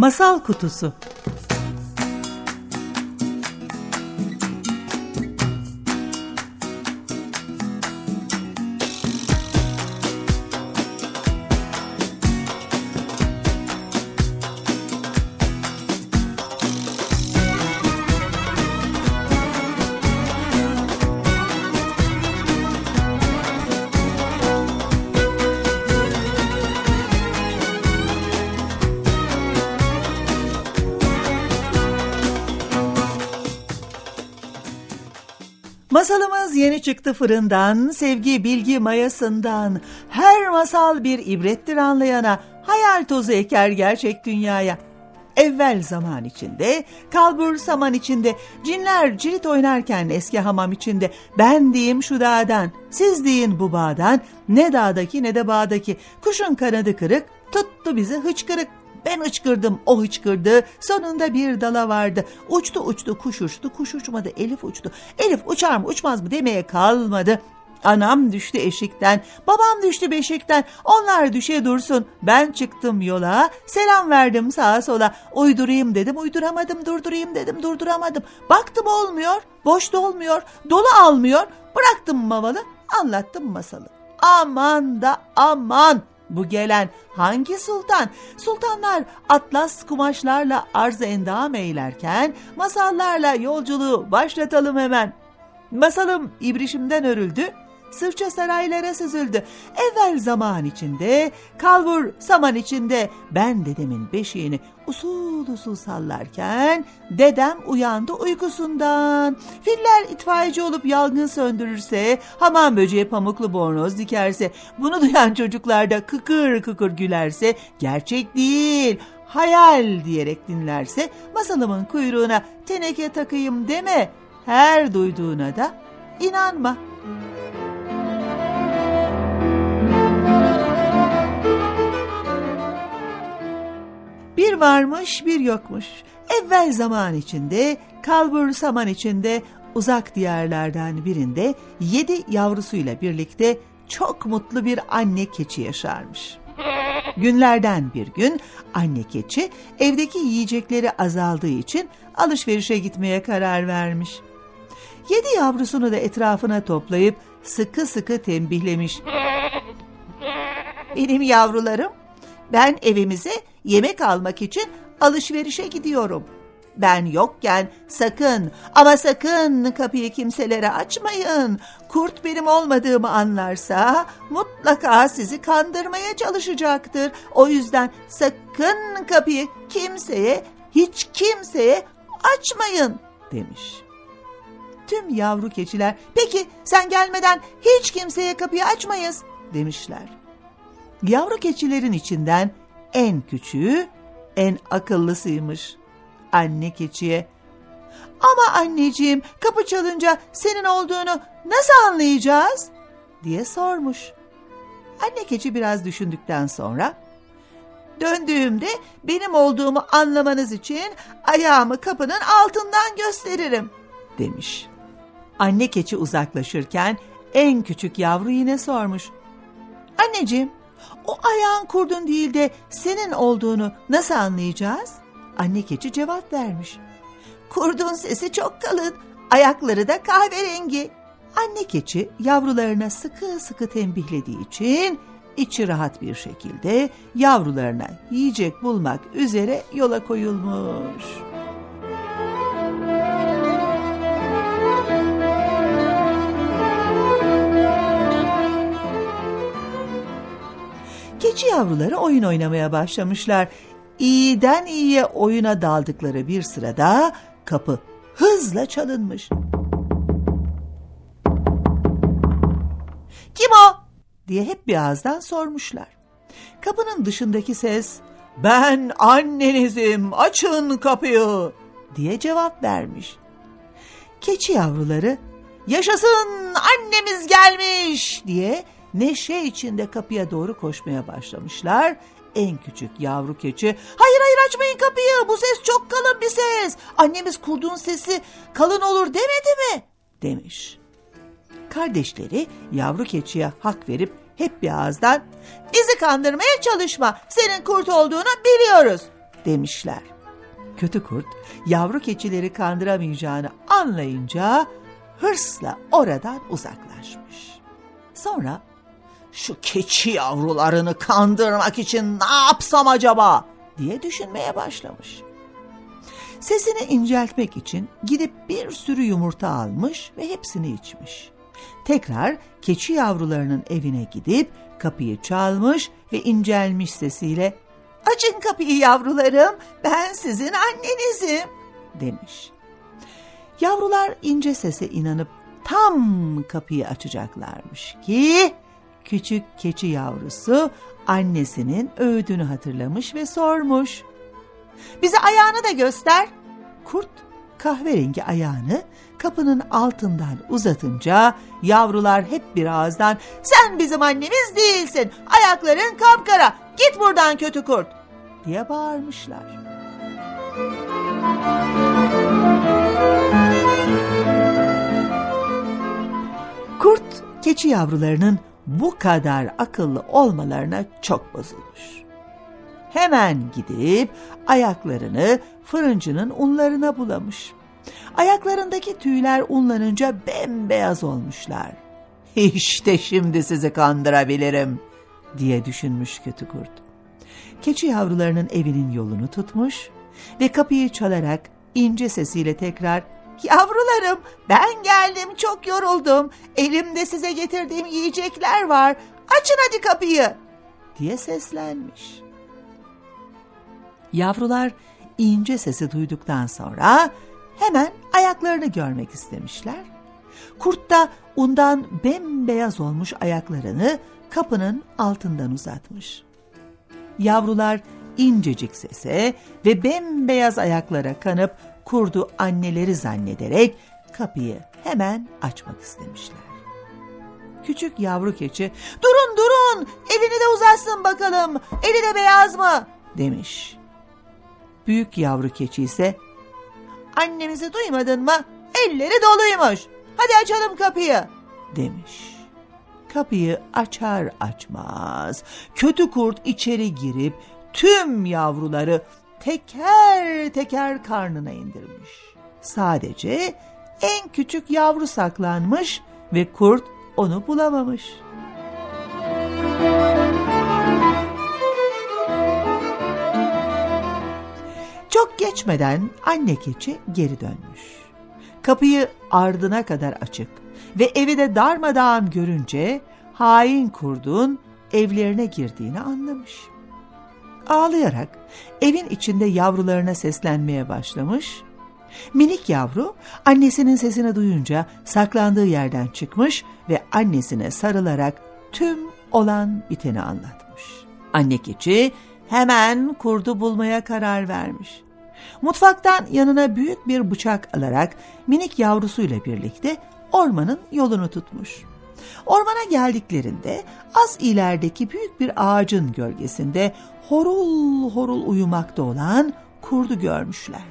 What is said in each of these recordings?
Masal Kutusu Masalımız yeni çıktı fırından, sevgi bilgi mayasından. Her masal bir ibrettir anlayana, hayal tozu eker gerçek dünyaya. Evvel zaman içinde, kalbur saman içinde, cinler cirit oynarken eski hamam içinde, ben diyeyim şu dağdan, siz deyin bu bağdan, ne dağdaki ne de bağdaki, kuşun kanadı kırık, tuttu bizi hıçkırık. Ben hıçkırdım, o hıçkırdı. Sonunda bir dala vardı. Uçtu uçtu, kuş uçtu, kuş uçmadı, Elif uçtu. Elif uçar mı uçmaz mı demeye kalmadı. Anam düştü eşikten, babam düştü beşikten, onlar düşe dursun. Ben çıktım yola, selam verdim sağa sola. Uydurayım dedim, uyduramadım, durdurayım dedim, durduramadım. Baktım olmuyor, boş da olmuyor, dolu almıyor. Bıraktım mavalı, anlattım masalı. Aman da aman! Bu gelen hangi sultan? Sultanlar atlas kumaşlarla arz endam eylerken masallarla yolculuğu başlatalım hemen. Masalım ibrişimden örüldü, sırça saraylara süzüldü. Evvel zaman içinde, kalbur saman içinde ben dedemin beşiğini usul usul sallarken dedem uyandı uykusundan. Filler itfaiyeci olup yangın söndürürse, hamam böceği pamuklu bornoz dikerse, bunu duyan çocuklar da kıkır kıkır gülerse gerçek değil, hayal diyerek dinlerse masalımın kuyruğuna teneke takayım deme, her duyduğuna da inanma. Varmış bir yokmuş. Evvel zaman içinde, kalbur saman içinde, uzak diyarlardan birinde yedi yavrusuyla birlikte çok mutlu bir anne keçi yaşarmış. Günlerden bir gün anne keçi evdeki yiyecekleri azaldığı için alışverişe gitmeye karar vermiş. Yedi yavrusunu da etrafına toplayıp sıkı sıkı tembihlemiş. Benim yavrularım, ben evimize yemek almak için alışverişe gidiyorum. Ben yokken sakın ama sakın kapıyı kimselere açmayın. Kurt benim olmadığımı anlarsa mutlaka sizi kandırmaya çalışacaktır. O yüzden sakın kapıyı kimseye, hiç kimseye açmayın demiş. Tüm yavru keçiler peki sen gelmeden hiç kimseye kapıyı açmayız demişler. Yavru keçilerin içinden en küçüğü, en akıllısıymış. Anne keçiye, ama anneciğim kapı çalınca senin olduğunu nasıl anlayacağız? diye sormuş. Anne keçi biraz düşündükten sonra, döndüğümde benim olduğumu anlamanız için ayağımı kapının altından gösteririm demiş. Anne keçi uzaklaşırken en küçük yavru yine sormuş. Anneciğim o ayağın kurdun değil de senin olduğunu nasıl anlayacağız? Anne keçi cevap vermiş. Kurdun sesi çok kalın, ayakları da kahverengi. Anne keçi yavrularına sıkı sıkı tembihlediği için içi rahat bir şekilde yavrularına yiyecek bulmak üzere yola koyulmuş. Keçi yavruları oyun oynamaya başlamışlar. İyiden iyiye oyuna daldıkları bir sırada kapı hızla çalınmış. Kim o? diye hep bir ağızdan sormuşlar. Kapının dışındaki ses ben annenizim açın kapıyı diye cevap vermiş. Keçi yavruları yaşasın annemiz gelmiş diye neşe içinde kapıya doğru koşmaya başlamışlar. En küçük yavru keçi hayır hayır açmayın kapıyı bu ses çok kalın bir ses annemiz kurdun sesi kalın olur demedi mi demiş. Kardeşleri yavru keçiye hak verip hep bir ağızdan bizi kandırmaya çalışma senin kurt olduğunu biliyoruz demişler. Kötü kurt yavru keçileri kandıramayacağını anlayınca hırsla oradan uzaklaşmış. Sonra şu keçi yavrularını kandırmak için ne yapsam acaba diye düşünmeye başlamış. Sesini inceltmek için gidip bir sürü yumurta almış ve hepsini içmiş. Tekrar keçi yavrularının evine gidip kapıyı çalmış ve incelmiş sesiyle ''Açın kapıyı yavrularım, ben sizin annenizim.'' demiş. Yavrular ince sese inanıp tam kapıyı açacaklarmış ki küçük keçi yavrusu annesinin öğüdünü hatırlamış ve sormuş. Bize ayağını da göster. Kurt kahverengi ayağını kapının altından uzatınca yavrular hep bir ağızdan sen bizim annemiz değilsin ayakların kapkara git buradan kötü kurt diye bağırmışlar. Kurt keçi yavrularının bu kadar akıllı olmalarına çok bozulmuş. Hemen gidip ayaklarını fırıncının unlarına bulamış. Ayaklarındaki tüyler unlanınca bembeyaz olmuşlar. İşte şimdi sizi kandırabilirim diye düşünmüş kötü kurt. Keçi yavrularının evinin yolunu tutmuş ve kapıyı çalarak ince sesiyle tekrar Yavrularım ben geldim çok yoruldum. Elimde size getirdiğim yiyecekler var. Açın hadi kapıyı diye seslenmiş. Yavrular ince sesi duyduktan sonra hemen ayaklarını görmek istemişler. Kurt da undan bembeyaz olmuş ayaklarını kapının altından uzatmış. Yavrular incecik sese ve bembeyaz ayaklara kanıp kurdu anneleri zannederek kapıyı hemen açmak istemişler. Küçük yavru keçi durun durun elini de uzatsın bakalım eli de beyaz mı demiş. Büyük yavru keçi ise annemizi duymadın mı elleri doluymuş hadi açalım kapıyı demiş. Kapıyı açar açmaz kötü kurt içeri girip tüm yavruları teker teker karnına indirmiş. Sadece en küçük yavru saklanmış ve kurt onu bulamamış. Çok geçmeden anne keçi geri dönmüş. Kapıyı ardına kadar açık ve evi de darmadağın görünce hain kurdun evlerine girdiğini anlamış. Ağlayarak evin içinde yavrularına seslenmeye başlamış. Minik yavru annesinin sesini duyunca saklandığı yerden çıkmış ve annesine sarılarak tüm olan biteni anlatmış. Anne keçi hemen kurdu bulmaya karar vermiş. Mutfaktan yanına büyük bir bıçak alarak minik yavrusuyla birlikte ormanın yolunu tutmuş. Ormana geldiklerinde az ilerideki büyük bir ağacın gölgesinde horul horul uyumakta olan kurdu görmüşler.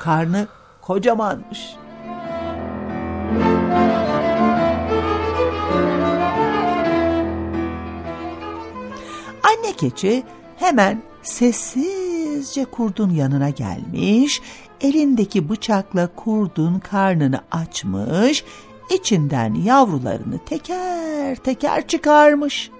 Karnı kocamanmış. Anne keçi hemen sessizce kurdun yanına gelmiş, elindeki bıçakla kurdun karnını açmış, içinden yavrularını teker teker çıkarmış.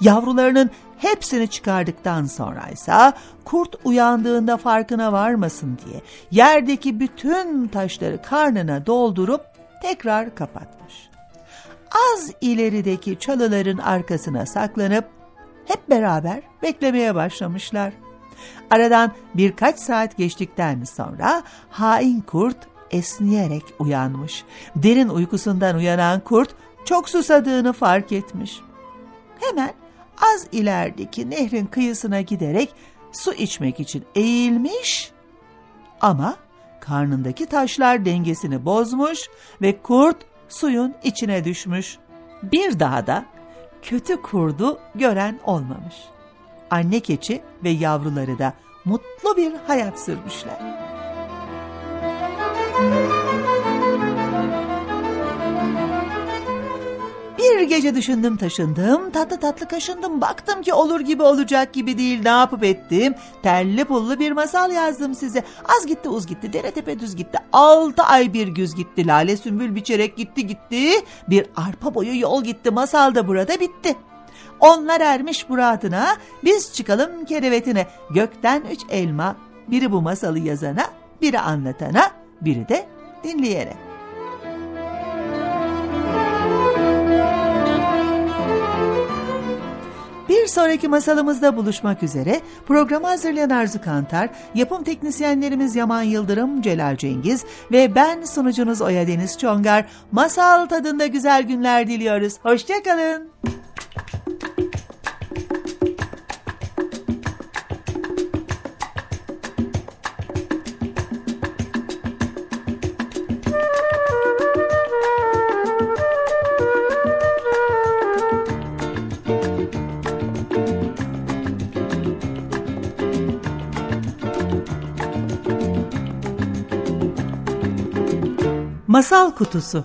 Yavrularının hepsini çıkardıktan sonra ise kurt uyandığında farkına varmasın diye yerdeki bütün taşları karnına doldurup tekrar kapatmış. Az ilerideki çalıların arkasına saklanıp hep beraber beklemeye başlamışlar. Aradan birkaç saat geçtikten sonra hain kurt esniyerek uyanmış. Derin uykusundan uyanan kurt çok susadığını fark etmiş. Hemen az ilerideki nehrin kıyısına giderek su içmek için eğilmiş ama karnındaki taşlar dengesini bozmuş ve kurt suyun içine düşmüş. Bir daha da kötü kurdu gören olmamış. Anne keçi ve yavruları da mutlu bir hayat sürmüşler. Bir gece düşündüm taşındım, tatlı tatlı kaşındım. Baktım ki olur gibi olacak gibi değil. Ne yapıp ettim? Telli pullu bir masal yazdım size. Az gitti uz gitti, dere tepe düz gitti. Altı ay bir güz gitti. Lale sümbül biçerek gitti gitti. Bir arpa boyu yol gitti. Masal da burada bitti. Onlar ermiş muradına, biz çıkalım kerevetine. Gökten üç elma, biri bu masalı yazana, biri anlatana, biri de dinleyene. Bir sonraki masalımızda buluşmak üzere programı hazırlayan Arzu Kantar, yapım teknisyenlerimiz Yaman Yıldırım, Celal Cengiz ve ben sunucunuz Oya Deniz Çongar masal tadında güzel günler diliyoruz. Hoşçakalın. Masal Kutusu